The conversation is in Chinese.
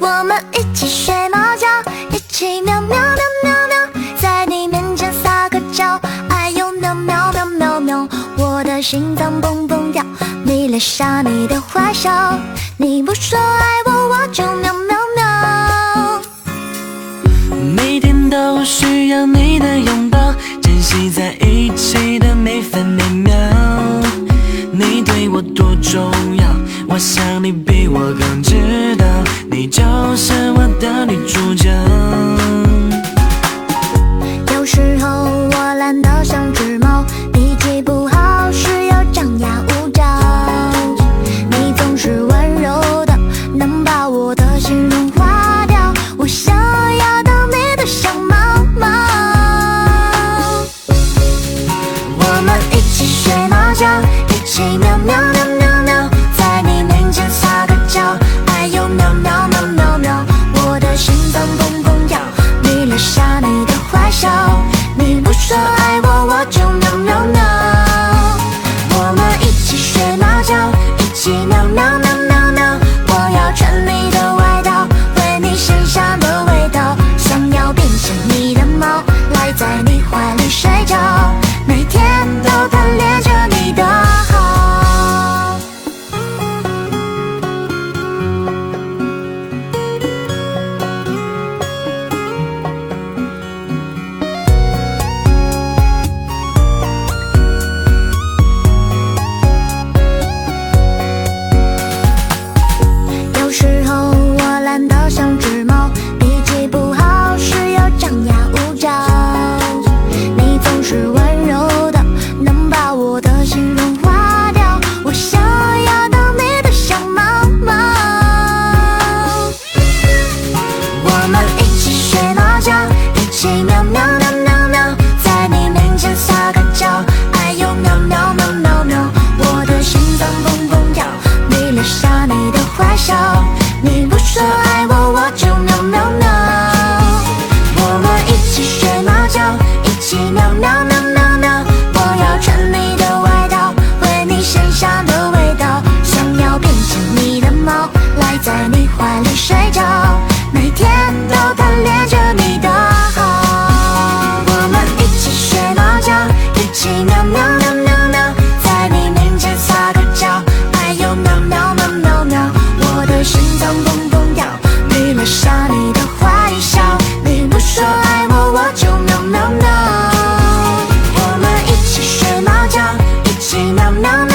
我们一起睡猫觉，一起喵喵喵喵喵，在你面前撒个娇，哎呦喵喵喵喵喵，我的心脏蹦蹦跳，迷恋上你的坏笑，你不说爱我，我就喵喵喵。每天都需要你的拥抱，珍惜在一起的每分每秒。你对我多重要，我想你比我更知道，你就是我的女主角。有时候我懒得像只猫，脾气不好时又张牙舞爪。你总是温柔的，能把我的心融化掉。我想要当你的小猫猫。我们一起睡猫觉，一起喵喵喵，我，就喵喵喵。我们一起学猫叫，一起喵喵喵喵喵，我要穿你的外套，闻你身上的味道，想要变成你的猫，赖在你怀里睡觉，每天都笑，你不说爱我，我就喵喵喵。我们一起学猫叫，一起喵喵喵起